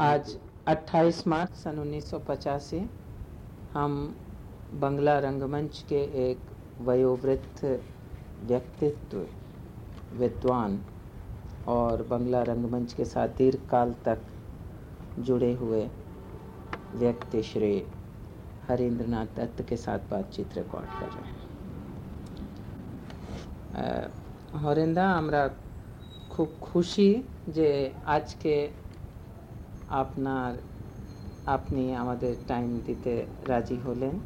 आज 28 मार्च सन उन्नीस हम बंगला रंगमंच के एक वयोवृद्ध व्यक्तित्व विद्वान और बंगला रंगमंच के साथ दीर्घकाल तक जुड़े हुए व्यक्ति श्री हरिंद्रनाथ दत्त के साथ बातचीत रिकॉर्ड कर रहे हैं। हरिंदा, हमारा खूब खुशी जे आज के আপনার, আপনি আমাদের টাইম দিতে রাজি হলেন।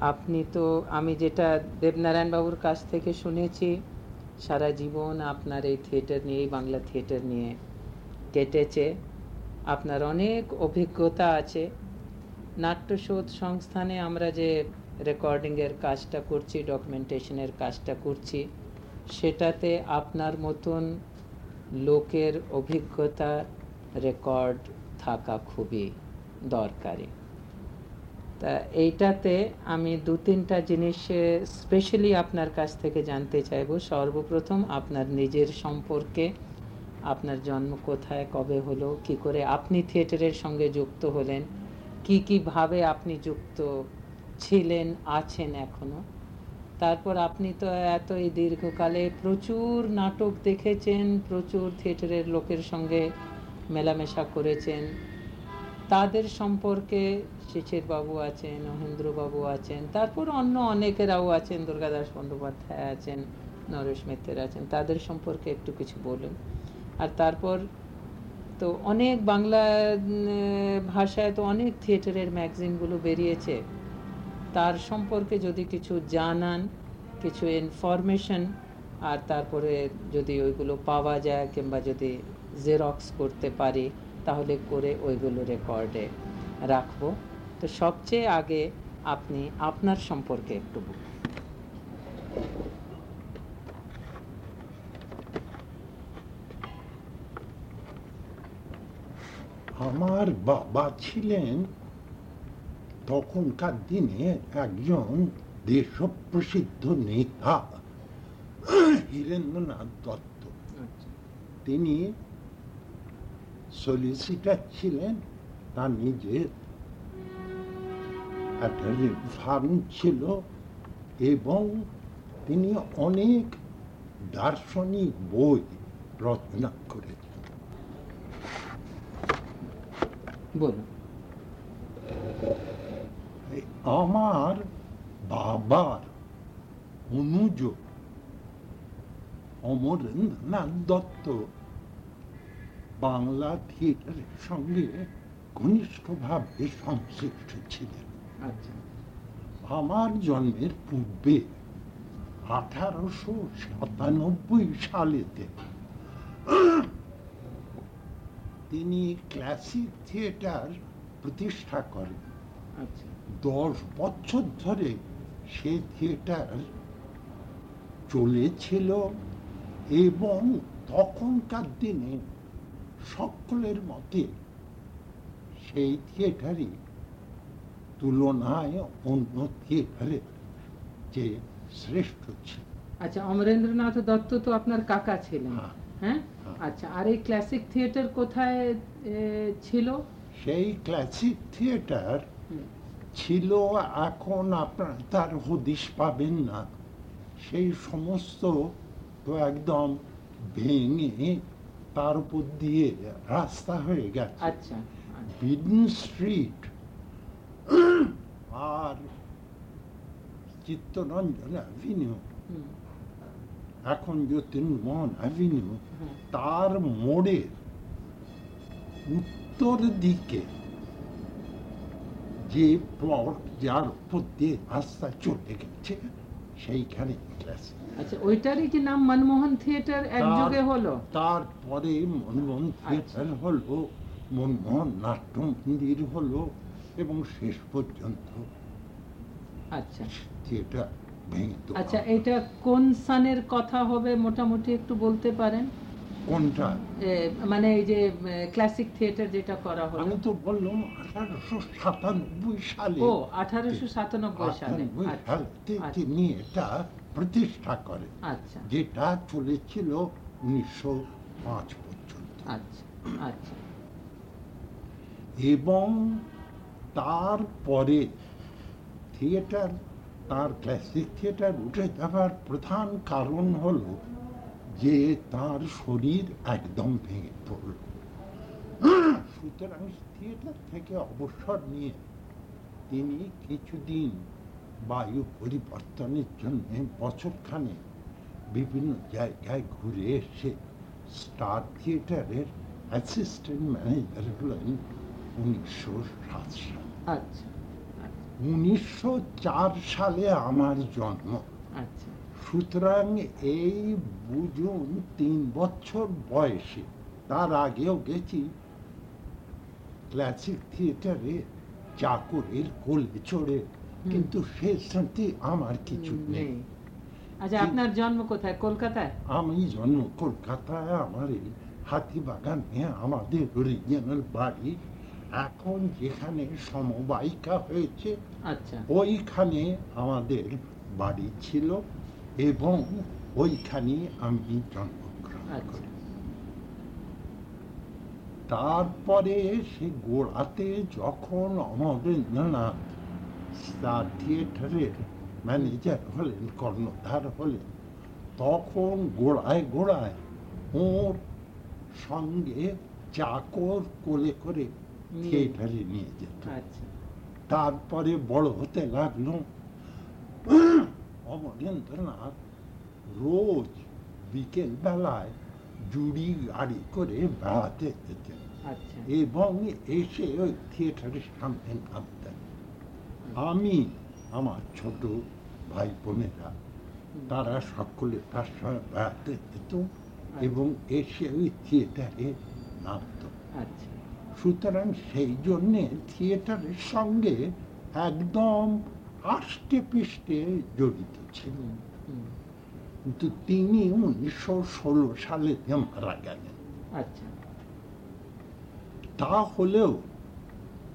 আপনি তো, আমি যেটা দেবনারায়ণ বাবুর কাছ থেকে শুনেছি, সারা জীবন আপনার এই থিয়েটার নিয়ে, এই বাংলা থিয়েটার নিয়ে কেটেছে। আপনার অনেক অভিজ্ঞতা আছে। নাট্যশোধ সংস্থানে আমরা যে রেকর্ডিংয়ের কাজটা করছি ডকুমেন্টেশনের কাজটা করছি, সেটাতে আপনার মতন লোকের অভিজ্ঞতা রেকর্ড থাকা খুবই দরকারি। তা এইটাতে আমি দু তিনটা জিনিস স্পেশালি আপনার কাছ থেকে জানতে চাইব। সর্বপ্রথম আপনার নিজের সম্পর্কে, আপনার জন্ম কোথায়, কবে হলো, কি করে আপনি থিয়েটারের সঙ্গে যুক্ত হলেন, কি কীভাবে আপনি যুক্ত ছিলেন, আছেন এখনও? তারপর আপনি তো এত এই দীর্ঘকালে প্রচুর নাটক দেখেছেন, প্রচুর থিয়েটারের লোকের সঙ্গে মেলামেশা করেছেন। তাদের সম্পর্কে বাবু আছেন, মহেন্দ্রবাবু আছেন, তারপর অন্য অনেকেরাও আছেন দুর্গাদাস বন্দ্যোপাধ্যায় আছেন, নরেশ মিত্রের আছেন, তাদের সম্পর্কে একটু কিছু বলুন। আর তারপর তো অনেক বাংলা ভাষায় তো অনেক থিয়েটারের ম্যাগাজিনগুলো বেরিয়েছে। তার সম্পর্কে যদি কিছু জানান, কিছু ইনফরমেশন আর তারপরে যদি ওইগুলো পাওয়া যায় কিংবা যদি জেরক্স করতে পারি, তাহলে করে ওইগুলো রেকর্ডে রাখব। তো সবচেয়ে আগে আপনি আপনার সম্পর্কে একটু বলুন। আমার বাবা ছিলেন তখনকার দিনে একজন দেশপ্রসিদ্ধ নেতা হীরেন্দ্রনাথ দত্ত। তিনি সলিসিটার ছিলেন তার নিজের একটা ফার্ম ছিল এবং তিনি অনেক দার্শনিক বই রচনা করেছেন। বলুন। আমার বাবার অনুজ অমরেন্দ্রনাথ দত্ত বাংলা থিয়েটারের সঙ্গে ঘনিষ্ঠভাবে সংশ্লিষ্ট ছিলেন। আচ্ছা। আমার জন্মের পূর্বে আঠারোশো সাতানব্বই সালেতে তিনি ক্লাসিক থিয়েটার প্রতিষ্ঠা করেন। আচ্ছা। দশ বছর ধরে সে থিয়েটার চলেছিল এবং তখনকার দিনে সকলের মতে সেই থিয়েটারই তুলনায় অন্য থিয়েটারের যে শ্রেষ্ঠ ছিল আচ্ছা অমরেন্দ্রনাথ দত্ত তো আপনার কাকা ছিলেন হ্যাঁ। হ্যাঁ হ্যাঁ। আচ্ছা আর এই ক্লাসিক থিয়েটার কোথায় ছিল সেই ক্লাসিক থিয়েটার। ছিল এখন আপনার তার হদিশ পাবেন না। সেই সমস্ত তো একদম ভেঙে তার উপর দিয়ে রাস্তা হয়ে গেছে। আচ্ছা বিডন স্ট্রিট আর চিত্তরঞ্জন অ্যাভিনিউ এখন জ্যোতির্মোহন অ্যাভিনিউ। তার মোড়ের উত্তর দিকে যে প্লট যার উপর দিয়ে রাস্তা চলে গেছে সেইখানে আচ্ছা ওইটারই কি নাম মনমোহন থিয়েটার এক হলো? তারপরে মনমোহন থিয়েটার হলো মনমোহন নাট্য মন্দির হলো এবং শেষ পর্যন্ত আচ্ছা। থিয়েটার আচ্ছা এটা কোন সানের কথা হবে মোটামুটি একটু বলতে পারেন? কোনটা? মানে এই যে ক্লাসিক থিয়েটার যেটা করা হলো। আমি তো বললাম আঠারোশো সাতানব্বই সালে। ও আঠারোশো সাতানব্বই সালে। আচ্ছা, আচ্ছা, তিনি এটা প্রতিষ্ঠা করেন আচ্ছা। যেটা চলেছিল উনিশশো পাঁচ পর্যন্ত। আচ্ছা আচ্ছা। এবং তারপরে থিয়েটার তার ক্লাসিক থিয়েটার উঠে যাওয়ার প্রধান কারণ হলো যে তার শরীর একদম ভেঙে পড়ল। সুতরাং থিয়েটার থেকে অবসর নিয়ে তিনি কিছুদিন বায়ু পরিবর্তনের জন্য বছরখানে বিভিন্ন জায়গায় ঘুরে এসে স্টার থিয়েটারের অ্যাসিস্ট্যান্ট ম্যানেজার হলেন উনিশশো সাত সাল। আচ্ছা উনিশশো চার সালে আমার জন্ম। আচ্ছা। সুতরাং এই বুঝুন তিন বছর বয়সে। তার আগেও গেছি ক্লাসিক থিয়েটারে চাকরের কোলে চড়ে কিন্তু সে স্মৃতি আমার কিছু নেই। আচ্ছা আপনার জন্ম কোথায়? কলকাতায়? আমি জন্ম কলকাতায় আমার এই হাতিবাগানে আমাদের অরিজিনাল বাড়ি। এখন যেখানে সমবায়িকা হয়েছে আচ্ছা। ওইখানে আমাদের বাড়ি ছিল। এবং ওইখানে আমি জন্মগ্রহণ আচ্ছা। করি। তারপরে সে গোড়াতে যখন অমরেন্দ্রনাথ স্টার থিয়েটারের ম্যানেজার হলেন কর্ণধার হলেন তখন গোড়ায় গোড়ায় ওর সঙ্গে চাকর কোলে করে থিয়েটারে নিয়ে যেত। আচ্ছা। তারপরে বড় হতে লাগল। অমরেন্দ্রনাথ রোজ বিকেল বেলায় জুড়ি গাড়ি করে বেড়াতে যেতেন এবং এসে ওই থিয়েটারের সামনে নামতেন আমি আমার ছোট ভাই বোনেরা তারা সকলে তার সঙ্গে বেড়াতে যেত এবং এসে ওই থিয়েটারে নামত সুতরাং সেই জন্যে থিয়েটারের সঙ্গে একদম আষ্টে পৃষ্ঠে জড়িত ছিল হুম, হুম, কিন্তু তিনি উনিশশো ষোলো সালে মারা গেলেন। আচ্ছা। তা হলেও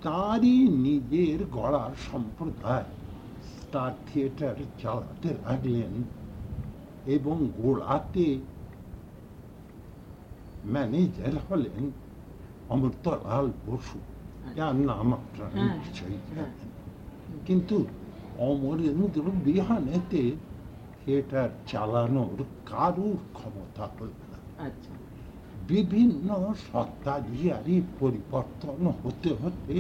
তারই নিজের গড়ার সম্প্রদায় স্টার থিয়েটার চালাতে লাগলেন এবং গোড়াতে ম্যানেজার হলেন অমৃতলাল বসু। যার নাম আপনারা হ্যাঁ, নিশ্চয়ই হ্যাঁ। অমরেন্দ্র বিহানেতে থিয়েটার চালানোর কারুর ক্ষমতা হল না। আচ্ছা। বিভিন্ন সত্তাধিকারী পরিবর্তন হতে হতে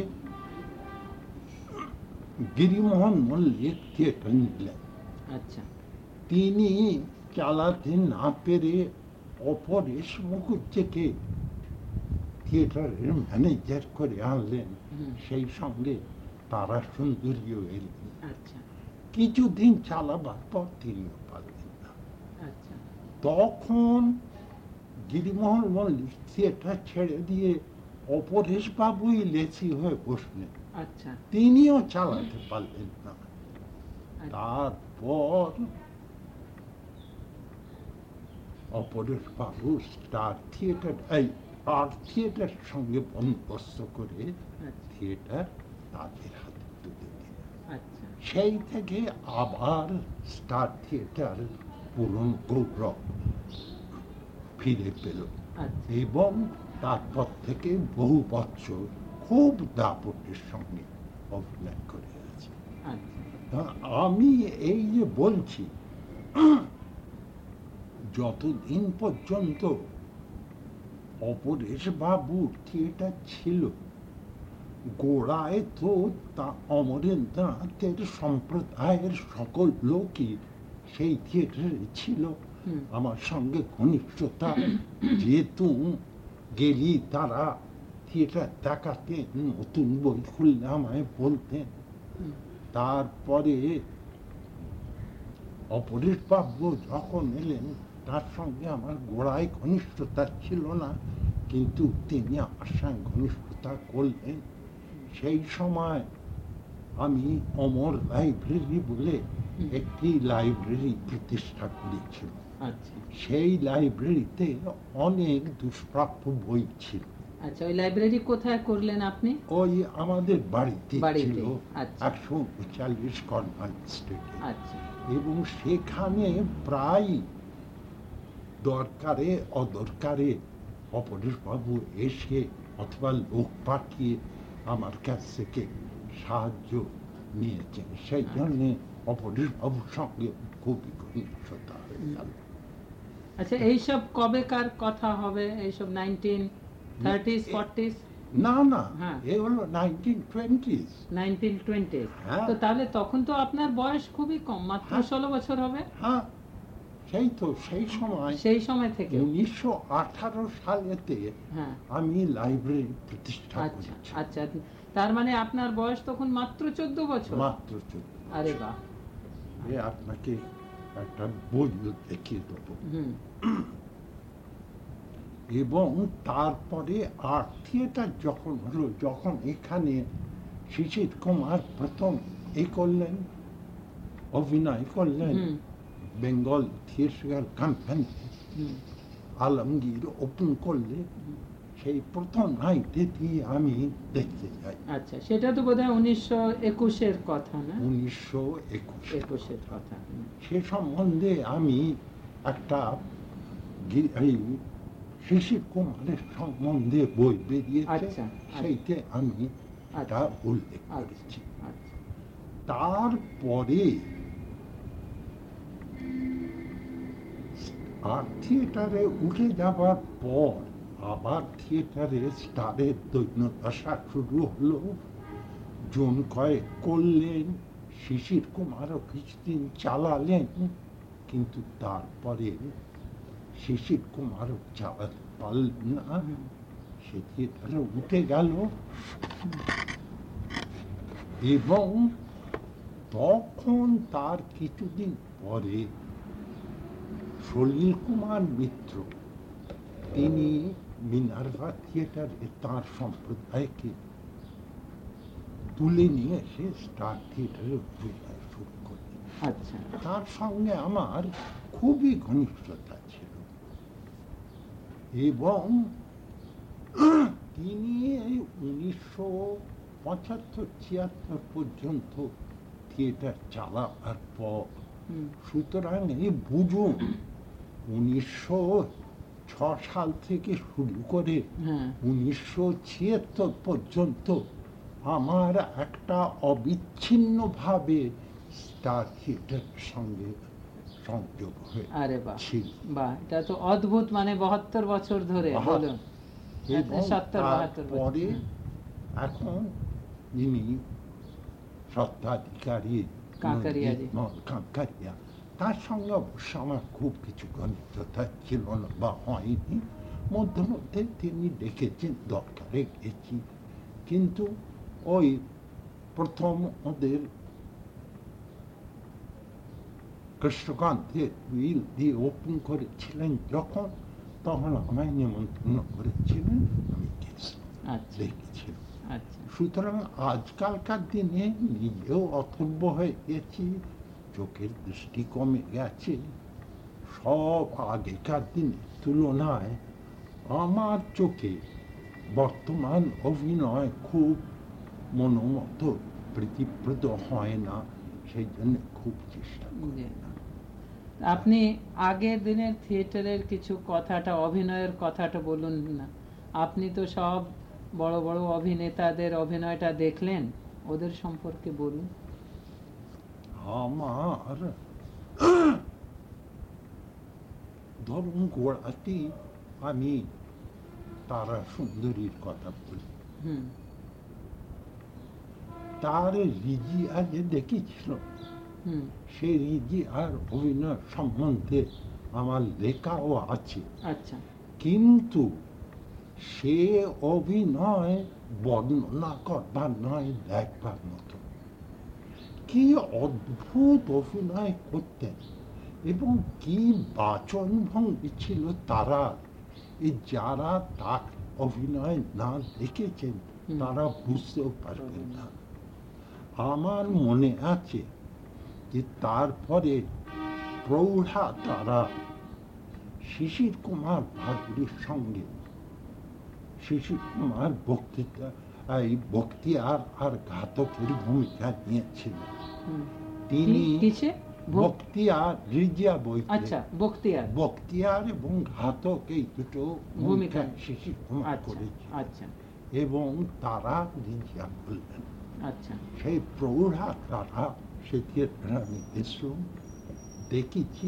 গিরিমোহন মল্লিক থিয়েটার নিলেন আচ্ছা। তিনি চালাতে না পেরে অপরেশ মুখুজ্জেকে থিয়েটারের ম্যানেজার করে আনলেন। সেই সঙ্গে তারা সুন্দরীও এলেন। আচ্ছা। কিছুদিন চালাবার পর তিনিও পারলেন না আচ্ছা। তখন গিরিমোহন মল্লিক থিয়েটার ছেড়ে দিয়ে অপরেশ বাবুই লেচি হয়ে বসলেন। আচ্ছা। তিনিও চালাতে পারলেন না। তারপর অপরেশ বাবু স্টার থিয়েটার এই আর্ট থিয়েটার সঙ্গে বন্দোবস্ত করে থিয়েটার তাদের হাতে তুলে দিলেন সেই থেকে আবার স্টার থিয়েটার পূরণ গৌরব ফিরে পেল। আচ্ছা। এবং তারপর থেকে বহু বছর খুব দাপটের সঙ্গে অভিনয় করে আছে। আচ্ছা। আমি এই যে বলছি যতদিন পর্যন্ত অপরেশ বাবুর থিয়েটার ছিল গোড়ায় তো তা অমরেন্দ্রনাথের সম্প্রদায়ের সকল লোকই সেই থিয়েটারে ছিল। আমার সঙ্গে ঘনিষ্ঠতা যেহেতু গেলি তারা থিয়েটার দেখাতেন নতুন বই খুললে আমায় বলতেন। তারপরে অপরেশ বাবু যখন এলেন তার সঙ্গে আমার গোড়ায় ঘনিষ্ঠতা ছিল না কিন্তু তিনি আমার সঙ্গে ঘনিষ্ঠতা করলেন। সেই সময় আমি অমর লাইব্রেরি বলে একটি লাইব্রেরি প্রতিষ্ঠা করেছিল আচ্ছা। সেই লাইব্রেরিতে অনেক দুষ্প্রাপ্য বই ছিল। আচ্ছা ওই লাইব্রেরি কোথায় করলেন আপনি? ওই আমাদের বাড়িতে ছিল আচ্ছা। একশো উনচাল্লিশ কর্নার স্ট্রিটে আচ্ছা। এবং সেখানে প্রায় দরকারে অদরকারে অপরেশ বাবু এসে অথবা লোক পাঠিয়ে আমার কাছ থেকে সাহায্য নিয়েছেন? সেই জন্যে অপরেশ বাবুর সঙ্গে খুবই ঘনিষ্ঠতা হয়ে গেল। আচ্ছা এইসব কবেকার কথা হবে? এইসব নাইনটিন থার্টিস ফর্টিস? না না হ্যাঁ। এ হলো নাইনটিন টোয়েন্টিজ নাইনটিন টোয়েন্টি হ্যাঁ। তো তাহলে তখন তো আপনার বয়স খুবই কম মাত্র হ্যাঁ। ষোলো বছর হবে? হ্যাঁ সেই তো সেই সময় সেই সময় থেকে। উনিশশো আঠারো সালেতে হ্যাঁ। আমি লাইব্রেরি প্রতিষ্ঠা আচ্ছা করেছি। আচ্ছা তার মানে আপনার বয়স তখন মাত্র চোদ্দ বছর? মাত্র চোদ্দ আরে বাহ। এ আপনাকে একটা বই দেখিয়ে দেবো। এবং তারপরে আর্ট থিয়েটার যখন হলো যখন এখানে শিশির কুমার প্রথম এ করলেন অভিনয় করলেন Bengal Theatre Company Alamgir open করলে সেই প্রথম নাইটে দিয়ে আমি দেখতে যাই? আচ্ছা সেটা তো বোধহয় উনিশশো একুশের কথা না? উনিশশো একুশ। একুশের কথা সে সম্বন্ধে আমি একটা এই শিশির কুমারের সম্বন্ধে বই বেরিয়েছে আচ্ছা, আচ্ছা। সেইতে আমি এটা উল্লেখ আচ্ছা করেছি আচ্ছা। তারপরে আর থিয়েটারে উঠে যাবার পর আবার থিয়েটারে স্টারের দৈন্যদশা শুরু হলো জন কয়েক করলেন, শিশির কুমারও কিছুদিন চালালেন, কিন্তু তারপরে শিশির কুমারও চালাতে পারলেন না। সে থিয়েটারে উঠে গেল এবং তখন তার কিছুদিন পরে সলিল কুমার মিত্র তিনি মিনার্ভা থিয়েটারে তাঁর সম্প্রদায়কে তুলে নিয়ে এসে স্টার থিয়েটারে অভিনয় শুরু করলেন। আচ্ছা। তার সঙ্গে আমার খুবই ঘনিষ্ঠতা ছিল। এবং তিনি এই উনিশশো পঁচাত্তর ছিয়াত্তর পর্যন্ত থিয়েটার চালাবার পর সুতরাং এই বুঝুন উনিশশো ছ সাল থেকে শুরু করে হ্যাঁ। উনিশশো ছিয়াত্তর পর্যন্ত আমার একটা অবিচ্ছিন্নভাবে স্টার থিয়েটারের সঙ্গে সংযোগ হয়ে আরে বাহ। বাহ এটা তো অদ্ভুত মানে বাহাত্তর বছর ধরে। তারপরে এখন যিনি নদী- কাঁকড়িয়া তার সঙ্গে অবশ্য আমার খুব কিছু ঘনিষ্ঠতা ছিল না বা হয়নি মধ্যে মধ্যে তিনি ডেকেছেন দরকারে গেছি কিন্তু ওই প্রথম ওদের কৃষ্ণকান্তের উইল দিয়ে ওপেন করেছিলেন যখন তখন আমায় নিমন্ত্রণ করেছিলেন আমি গেছি আচ্ছা দেখেছিলাম আচ্ছা সুতরাং আজকালকার দিনে নিজেও অথর্ব হয়ে গেছি চোখের দৃষ্টি কমে গেছে। সব আগেকার দিনের তুলনায় আমার চোখে বর্তমান অভিনয় খুব মনোমত প্রীতিপ্রদ হয় না সেই জন্য খুব চেষ্টা করি। আপনি আগের দিনের থিয়েটারের কিছু কথাটা অভিনয়ের কথাটা বলুন না। আপনি তো সব বড় বড় অভিনেতাদের অভিনয়টা দেখলেন? ওদের সম্পর্কে বলুন। আমার ধরুন গোড়াটি আমি তারা সুন্দরীর কথা বলি। তার রিজিয়া যে দেখেছিল সেই রিজিয়ার অভিনয় সম্বন্ধে আমার লেখাও আছে। আচ্ছা। কিন্তু সে অভিনয় বর্ণনা করবার নয় দেখবার মতো। কি অদ্ভুত অভিনয় করতেন এবং কি বাচন ভঙ্গি ছিল তারা যারা তার অভিনয় না দেখেছেন, তারা বুঝতেও পারবেন না। আমার মনে আছে যে তারপরে প্রৌঢ়া তারা শিশির কুমার ভাদুরীর সঙ্গে শিশির কুমার বক্তৃতা এই বক্তিয়ার আর ঘাতকের ভূমিকা নিয়েছিলেন তিনি বক্তিয়ার রিজিয়া বইতে আচ্ছা বখতিয়ার বক্তিয়ার এবং ঘাতক এই দুটো ভূমিকা। শিশির কুমার করেছে আচ্ছা এবং তারা রিজিয়া বললেন। আচ্ছা। সেই প্রৌঢ়া তারা সে থিয়েটারে আমি গেছিলাম দেখেছি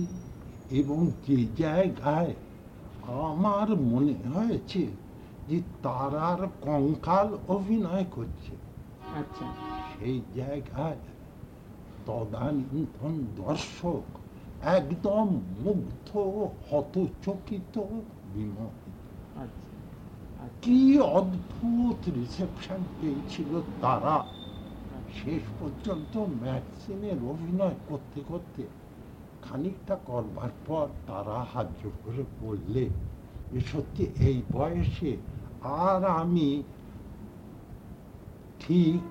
এবং যে জায়গায় আমার মনে হয়েছে যে তারার কঙ্কাল অভিনয় করছে। আচ্ছা। সেই জায়গায় তদানীন্তন দর্শক একদম মুগ্ধ হতচকিত বিমোহিত। আচ্ছা আচ্ছা। কি অদ্ভুত রিসেপশন পেয়েছিল তারা। শেষ পর্যন্ত ম্যাক্সিনের অভিনয় করতে করতে খানিকটা করবার পর তারা হাত করে বললে যে সত্যি এই বয়সে আর আমি ঠিক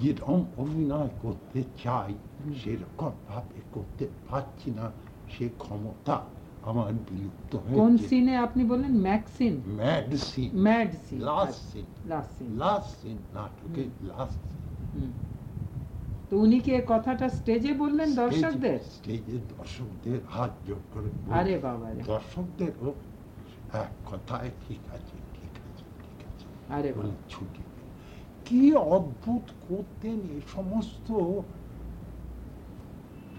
যেরকম অভিনয় করতে চাই সেরকম ভাবে করতে পারছি না। সে ক্ষমতা আমার বিলুপ্ত কোন সিনে আপনি বললেন? ম্যাক্সিন mad scene mad scene last scene last scene last scene নাটকে লাস্ট তো উনি কি কথাটা স্টেজে বললেন দর্শকদের? স্টেজে দর্শকদের হাত জোর করে আরে বাবা রে এক কথায় ঠিক আছে ঠিক আছে ঠিক আছে বলে ছুটি কি অদ্ভুত করতেন এ সমস্ত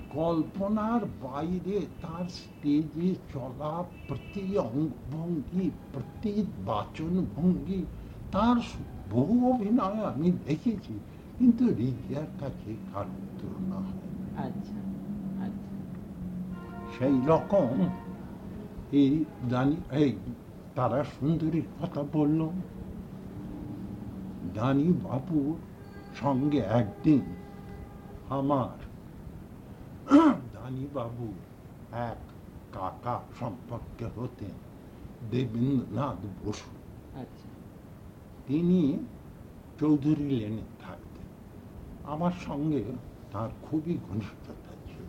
কল্পনার বাইরে তার স্টেজে চলা প্রতি অঙ্গভঙ্গি প্রতি বাচন ভঙ্গি তার বহু অভিনয় আমি দেখেছি কিন্তু রিজিয়ার কাছে কারোর তুলনা হয়। আচ্ছা আচ্ছা সেই রকম এই দানি এই তারা সুন্দরীর কথা বলল। দানি বাবুর সঙ্গে একদিন আমার দানি বাবু এক কাকা সম্পর্কে হতেন দেবেন্দ্রনাথ বসু। আচ্ছা। তিনি চৌধুরী লেনে থাকতেন। আমার সঙ্গে তার খুবই ঘনিষ্ঠতা ছিল।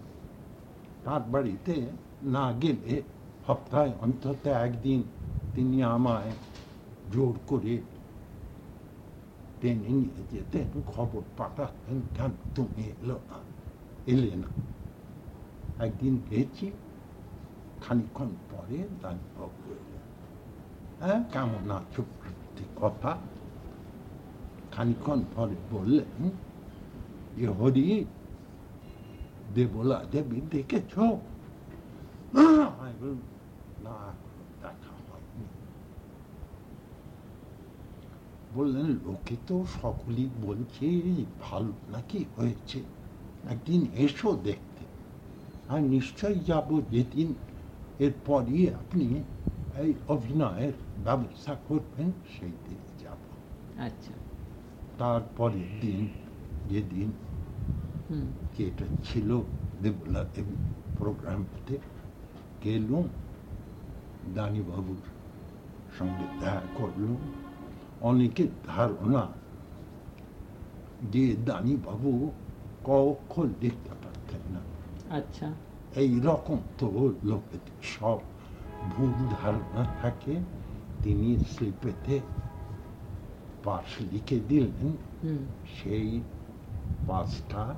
তার বাড়িতে না গেলে সপ্তাহে অন্তত একদিন তিনি আমায় জোর করে টেনে নিয়ে যেতেন, খবর পাঠাতেন, কেন তুমি এলো না? এলে না। একদিন গেছি খানিক্ষণ পরে দানিবাবু এলেন। হ্যাঁ কেমন আছো প্রভৃতি কথা? খানিক্ষণ পরে বললেন যে হরি, দেবলা দেবী দেখেছ? আমি দেখা হয়নি বললেন লোকে তো সকলেই বলছে ভালো নাকি হয়েছে? একদিন এসো দেখতে। আর নিশ্চয়ই যাব যেদিন। এরপরই আপনি এই অভিনয়ের ব্যবস্থা করবেন সেই দিনে যাব। আচ্ছা। তারপরের দিন যেদিন হুম। যেটা ছিল দেবলা দেবী প্রোগ্রামতে গেলুম দানিবাবুর সঙ্গে দেখা করলুম অনেকের ধারণা যে দানিবাবু ক অক্ষর লিখতে পারতেন না। আচ্ছা। এই রকম তো লোকেদের সব ভুল ধারণা থাকে। তিনি স্লিপেতে পাশ লিখে দিলেন। সেই পাসটা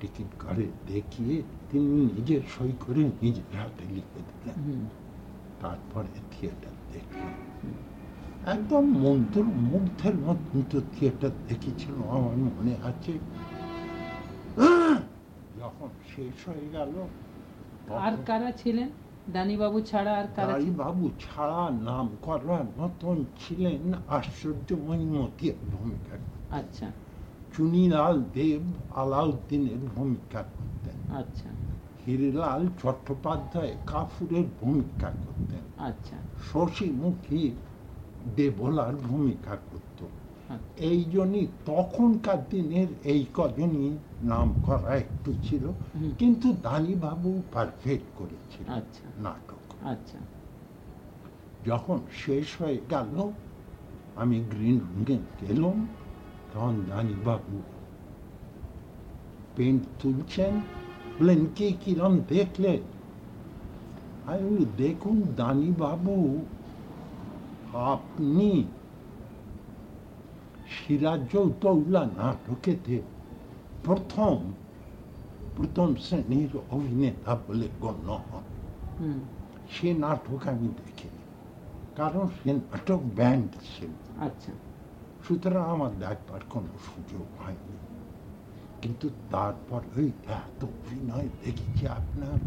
টিকিট করে দেখিয়ে তিনি নিজে সই করে নিজের হাতে লিখে দিলেন। তারপরে থিয়েটার দেখলাম একদম মন্ত্র মুগ্ধের তো থিয়েটার দেখেছিল আমার মনে আছে। যখন শেষ হয়ে গেল আর কারা ছিলেন? দানিবাবু ছাড়া আর কারা? বাবু ছাড়া নাম করার মতন ছিলেন আশ্চর্যময়ী মতির ভূমিকা। আচ্ছা। চুনিলাল দেব আলাউদ্দিনের ভূমিকা করতেন। আচ্ছা। হিরিলাল চট্টোপাধ্যায় কাফুরের ভূমিকা করতেন। আচ্ছা। শশীমুখী দেবলার ভূমিকা করত। আচ্ছা। এই জন্যই তখনকার দিনের এই কজনই নাম করা একটু ছিল। কিন্তু দানিবাবু পারফেক্ট করেছিল আচ্ছা। নাটক। আচ্ছা। যখন শেষ হয়ে গেল আমি গ্রিন রুমে গেলাম তখন দানিবাবু পেন্ট তুলছেন বললেন কি কিরম দেখলে আমি বলি, দেখুন দানিবাবু আপনি সিরাজউদ্দৌলা নাটকেতে প্রথম প্রথম শ্রেণির অভিনেতা বলে গণ্য হন। সে নাটক আমি দেখিনি কারণ সে নাটক ব্যান্ড ছিল। আচ্ছা। সুতরাং আমার দেখবার কোনো সুযোগ হয়নি। কিন্তু তারপর ওই এত অভিনয় দেখেছি আপনার।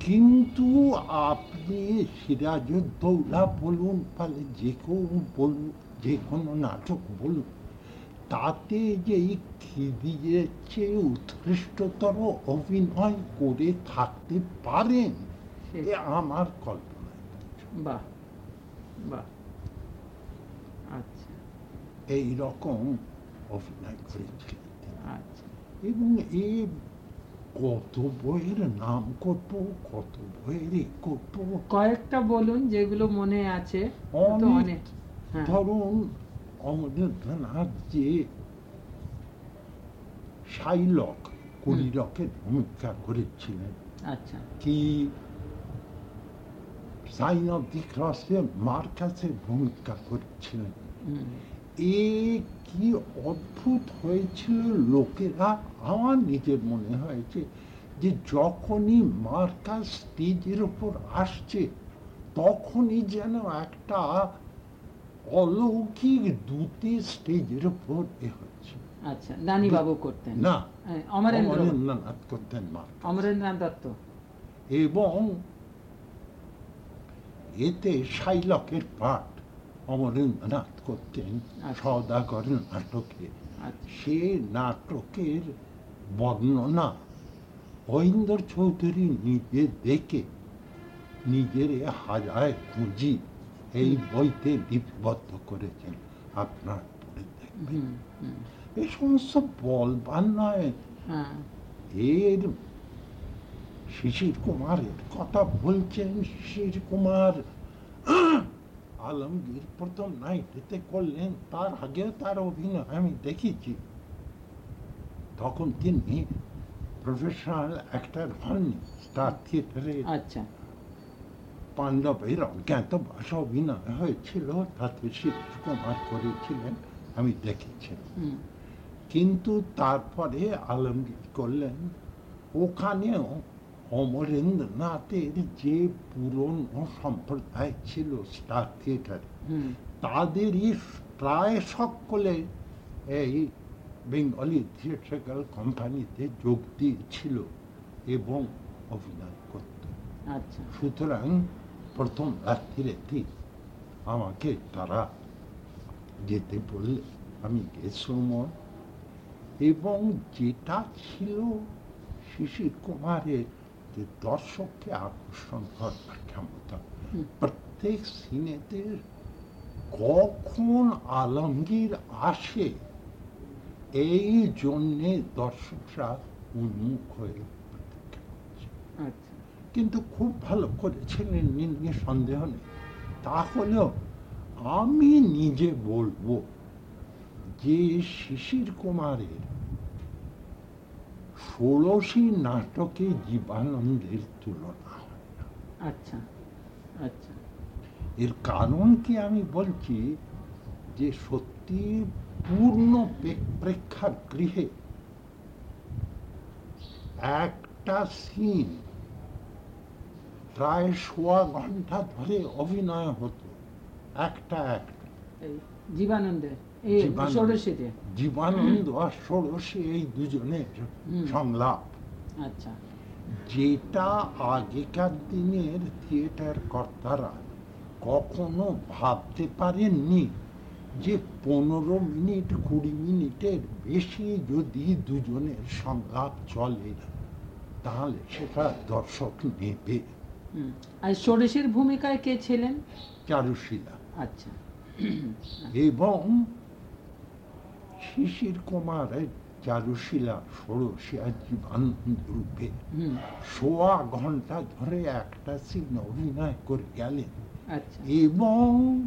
কিন্তু আপনি সিরাজউদ্দৌলা বলুন ফলে যে কেউ বলুন যে কোনো নাটক বলুন তাতে যে এই খিদিয়ে চেয়ে উৎকৃষ্টতর অভিনয় করে থাকতে পারেন সে- এ আমার কল্পনা। বাহ বাহ। আচ্ছা। এই রকম অভিনয়। আচ্ছা এবং এ কত বইয়ের নাম করব কত বইয়ের করব কয়েকটা বলুন যেগুলো মনে আছে অনেক ধরুন অমরেন্দ্রনাথ যে শাইলক কলিরকের ভূমিকা করেছিলেন আচ্ছা কি সাইন অফ দি ক্রসে মার্কাসের ভূমিকা করেছিলেন এ কি অদ্ভুত হয়েছিল লোকেরা? আমার নিজের মনে হয়েছে যে যখনই মার্কাস স্টেজের উপর আসছে তখনই যেন একটা অলৌকিক দূতে স্টেজের উপর এ হচ্ছে। আচ্ছা বাবু করতেন। না অমরেন্দ্র অমরেন্দ্রনাথ করতেন অমরেন্দ্রনাথ দত্ত। এবং এতে শাইলকের পাঠ অমরেন্দ্রনাথ করতেন। সদাগরের নাটকে। আচ্ছা। সে নাটকের বর্ণনা ঐন্দর চৌধুরী নিজে দেখে নিজের হাজায় পুঁজি এই বইতে লিপিবদ্ধ করেছেন আপনার পড়ে দেখবেন এই সমস্ত বলবার নয় হ্যাঁ। এর শিশির কুমারের কথা বলছেন শিশির কুমার। আলমগীর প্রথম নাইটেতে করলেন তার আগেও তার অভিনয়। আমি দেখেছি। তখন তিনি প্রফেশনাল অ্যাক্টর হননি। স্টার থিয়েটারে আচ্ছা। পাণ্ডবের অজ্ঞাত ভাষা অভিনয় হয়েছিল। তাতে শিশির কুমার করেছিলেন। আমি দেখেছি। কিন্তু তারপরে আলমগীর করলেন। ওখানেও অমরেন্দ্রনাথের যে পুরনো সম্প্রদায় ছিল স্টার থিয়েটার তাদেরই প্রায় সকলে এই বেঙ্গলি থিয়েট্রিক্যাল কোম্পানিতে যোগ দিয়েছিল এবং অভিনয় করত। আচ্ছা। সুতরাং প্রথম রাত্রিরেতেই আমাকে তারা যেতে বললে আমি গেছিলাম। এবং যেটা ছিল শিশির কুমারের যে দর্শককে আকর্ষণ করবার ক্ষমতা প্রত্যেক সিনেতে কখন আলমগীর আসে এই জন্যে দর্শকরা উন্মুখ হয়ে কিন্তু খুব ভালো করেছিলেন নিয়ে সন্দেহ নেই তাহলেও আমি নিজে বলব যে শিশির কুমারের ষোড়শী নাটকে জীবানন্দের তুলনা হয় না। আচ্ছা আচ্ছা। এর কারণ কি আমি বলছি যে সত্যি পূর্ণ প্রে- প্রেক্ষাগৃহে একটা সিন প্রায় সোয়া ঘণ্টা ধরে অভিনয় হতো একটা একটা জীবানন্দের। ষোড়শীতে? জীবানন্দ আর ষোড়শী এই দুজনের সংলাপ। আচ্ছা। যেটা আগেকার দিনের থিয়েটার কর্তারা কখনো ভাবতে পারেননি যে পনেরো মিনিট কুড়ি মিনিটের বেশি যদি দুজনের সংলাপ চলে তাহলে সেটা দর্শক নেবে। আর ষোড়শীর ভূমিকায় কে ছিলেন? চারুশীলা। আচ্ছা। এবং শিশির কুমারের চারুশীলা ষোড়শিয়া জীবানন্দ রূপে। সোয়া ঘণ্টা ধরে একটা সিন অভিনয় করে গেলেন। আচ্ছা। এবং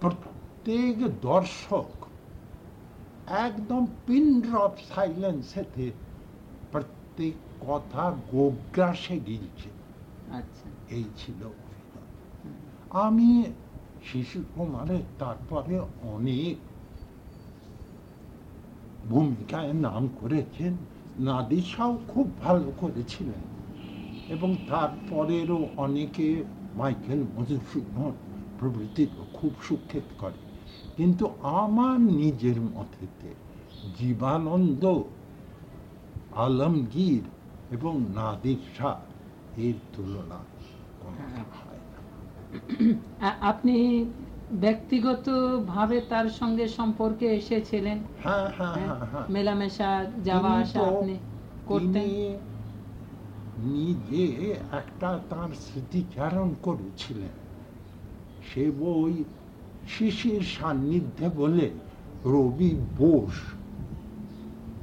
প্রত্যেক দর্শক একদম পিন ড্রপ সাইলেন্সেতে প্রত্যেক কথা গোগ্রাসে গিলছে। আচ্ছা। এই ছিল অভিনয়। আমি শিশু কুমারের তারপরে অনেক ভূমিকায় নাম করেছেন নাদিসাও খুব ভালো করেছিলেন এবং তারপরেরও অনেকে মাইকেল মধুসূদন প্রভৃতির খুব সুক্ষেপ করে কিন্তু আমার নিজের মতেতে জীবানন্দ আলমগীর এবং নাদির শাহ এর তুলনা হ্যাঁ। হয়। আপনি ব্যক্তিগতভাবে তার সঙ্গে সম্পর্কে এসেছিলেন। হ্যাঁ হ্যাঁ হ্যাঁ? মেলামেশা যাওয়া আসা আপনি করতেন? নিজে একটা তার স্মৃতিচারণ করেছিলেন। সে বই শিশির সান্নিধ্যে বলে রবি বোস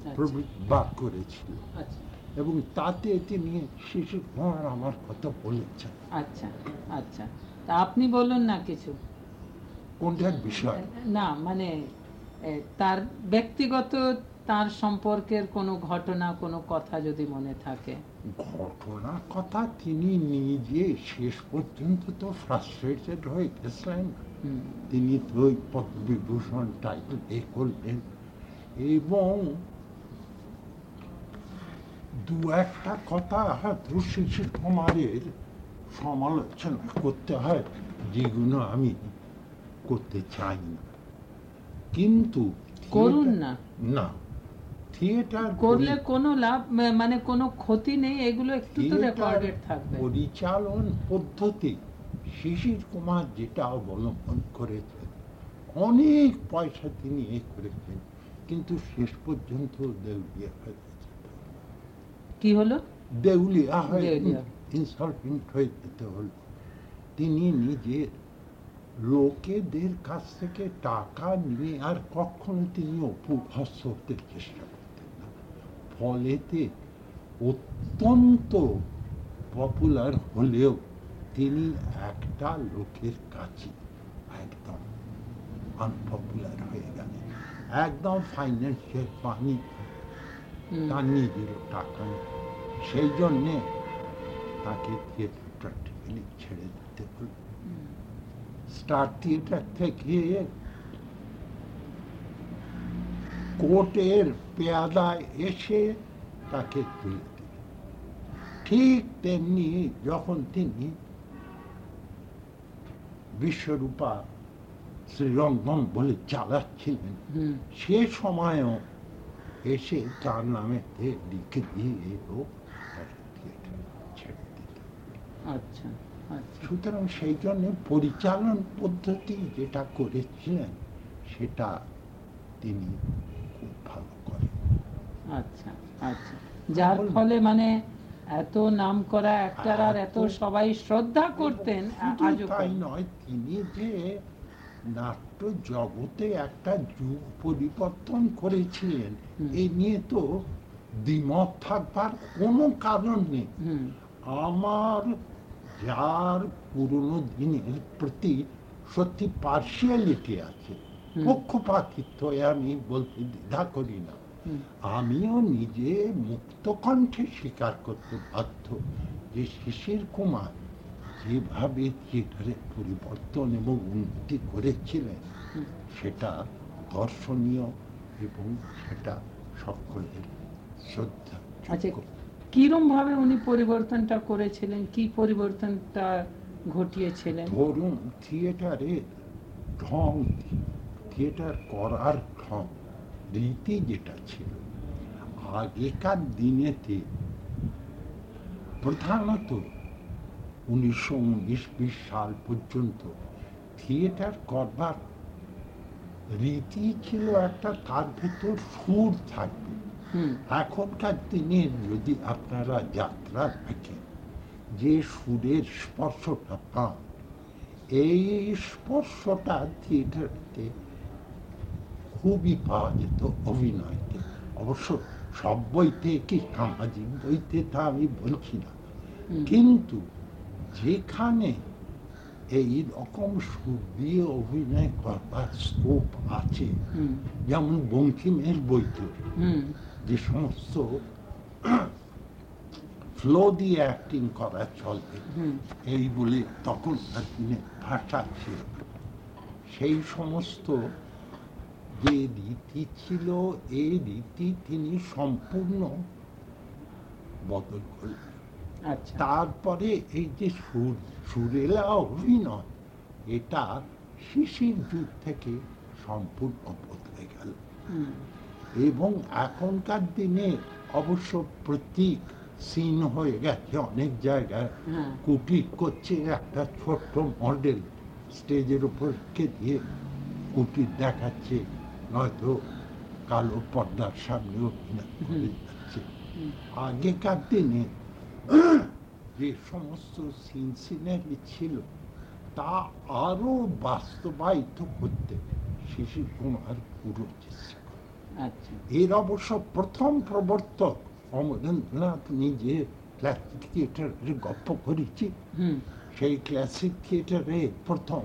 আচ্ছা, বার করেছিল। আচ্ছা। এবং তাতে তিনি শিশির কুমার আমার কথা বলেছেন। আচ্ছা আচ্ছা। তা আপনি বলুন না কিছু। কোনটার বিষয়? না মানে তার ব্যক্তিগত তার সম্পর্কের কোনো ঘটনা কোনো কথা যদি মনে থাকে। ঘটনা কথা তিনি নিজে শেষ পর্যন্ত তো ফ্রাস্ট্রেটেড হয়ে গেছেন। তিনি তো ওই পদ্মবিভূষণ টাইটেল এ করলেন। এবং দু একটা কথা হয়তো শিশির কুমারের সমালোচনা করতে হয় যেগুলো আমি করতে চাই না। কিন্তু করুন না। না। থিয়েটার করলে কোনো লাভ মানে কোনো ক্ষতি নেই এগুলো একটু তো রেকর্ডেড থাকবে। পরিচালন পদ্ধতি শিশির কুমার যেটা অবলম্বন করেছেন অনেক পয়সা তিনি এ করেছেন কিন্তু শেষ পর্যন্ত দেউলিয়া হয়ে গেছে কি হলো? দেউলিয়া হয়ে হয়ে যেতে হল। তিনি নিজের লোকেদের কাছ থেকে টাকা নিয়ে আর কখনো তিনি অপুভস্ত হতে চেষ্টা করতেন না। ফলেতে অত্যন্ত পপুলার হলেও তিনি একটা লোকের কাছে একদম আনপপুলার হয়ে গেলেন। একদম ফাইন্যান্সিয়াল পানি তার নিজেরও টাকা সেই জন্যে তাকে থিয়েটার ছেড়ে দিতে হল। স্টার থিয়েটার থেকে কোর্টের পেয়াদায় এসে তাকে দিল ঠিক তেমনি যখন তিনি বিশ্বরূপা শ্রীরঙ্গম বলে চালাচ্ছিলেন সে সময়ও এসে তার নামে লিখে দিয়ে এলো ছেড়ে দিতে আচ্ছা। সুতরাং সেই জন্য পরিচালন পদ্ধতি যেটা করেছিলেন সেটা তিনি খুব ভালো করেন। আচ্ছা আচ্ছা। যার ফলে মানে এত নাম করা একটার আর এত সবাই শ্রদ্ধা করতেন তাই নয় তিনি যে নাট্য জগতে একটা যুগ পরিবর্তন করেছিলেন। এ নিয়ে তো দ্বিমত থাকবার কোনো কারণ নেই। আমার যার পুরনো দিনের প্রতি সত্যি পার্সিয়ালিটি আছে। পক্ষপাতিত্ব আমি বলতে দ্বিধা করি না। আমিও নিজে মুক্ত কণ্ঠে স্বীকার করতে বাধ্য যে শিশির কুমার যেভাবে থিয়েটারের পরিবর্তন এবং উন্নতি করেছিলেন সেটা দর্শনীয় এবং সেটা সকলের শ্রদ্ধা আচ্ছা কিরম ভাবে উনি পরিবর্তনটা করেছিলেন? কি পরিবর্তনটা ঘটিয়েছিলেন? ধরুন থিয়েটারের ঢং, থিয়েটার করার ঢং, রীতি যেটা ছিল, আগেকার দিনেতে প্রধানত উনিশশো উনিশ বিশ সাল পর্যন্ত থিয়েটার করবার রীতি ছিল একটা তার ভেতর সুর হুম এখনকার দিনে যদি আপনারা যাত্রা দেখেন যে সুরের স্পর্শটা পান এই স্পর্শটা থিয়েটারতে খুবই পাওয়া যেত অভিনয়তে। অবশ্য সব বইতে কি সামাজিক বইতে তা আমি বলছি না। কিন্তু যেখানে এই রকম সুর দিয়ে অভিনয় করবার স্কোপ আছে যেমন বঙ্কিমের বইতে যে সমস্ত ফ্লো দিয়ে অ্যাক্টিং করা চলে এই বলে তখন দিনে ভাষা ছিল। সেই সমস্ত যে রীতি ছিল এই রীতি তিনি সম্পূর্ণ বদল করলেন। আচ্ছা। তারপরে এই যে সুর সুরেলা অভিনয় এটা শিশির যুগ থেকে সম্পূর্ণ বদলে গেল। এবং এখনকার দিনে অবশ্য প্রতীক সিন হয়ে গেছে অনেক জায়গায়। হ্যাঁ। কুটির করছে একটা ছোট্ট মডেল স্টেজের উপর রেখে দিয়ে কুটির দেখাচ্ছে নয়তো কালো পর্দার সামনে অভিনয় করে যাচ্ছে। আগেকার দিনে যে সমস্ত সিন সিনারি ছিল তা আরও বাস্তবায়িত করতে শিশির কুমার পুরো চেষ্টা এর অবশ্য প্রথম প্রবর্তক অমরেন্দ্রনাথ নিজে ক্লাসিক থিয়েটারের গল্প করেছি। সেই ক্লাসিক থিয়েটারে প্রথম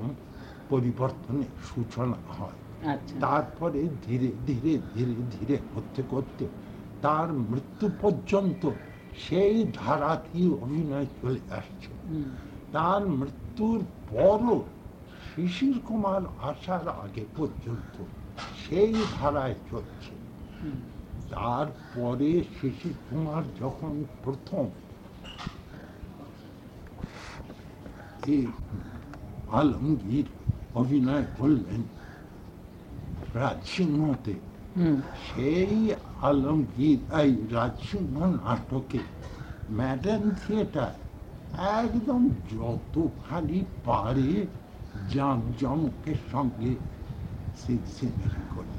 পরিবর্তনের সূচনা হয়। আচ্ছা। তারপরে ধীরে ধীরে ধীরে ধীরে করতে করতে তার মৃত্যু পর্যন্ত সেই ধারাতেই অভিনয় চলে আসছে। তার মৃত্যুর পরও শিশির কুমার আসার আগে পর্যন্ত সেই ধারায় চলছে। তারপরে শিশির কুমার যখন প্রথম আলমগীর অভিনয় করলেন রাজসিংহতে সেই আলমগীর এই রাজসিংহ নাটকে ম্যাডান থিয়েটার একদম যতখানি পারে জাঁকজমকের সঙ্গে সিনসিনারি করে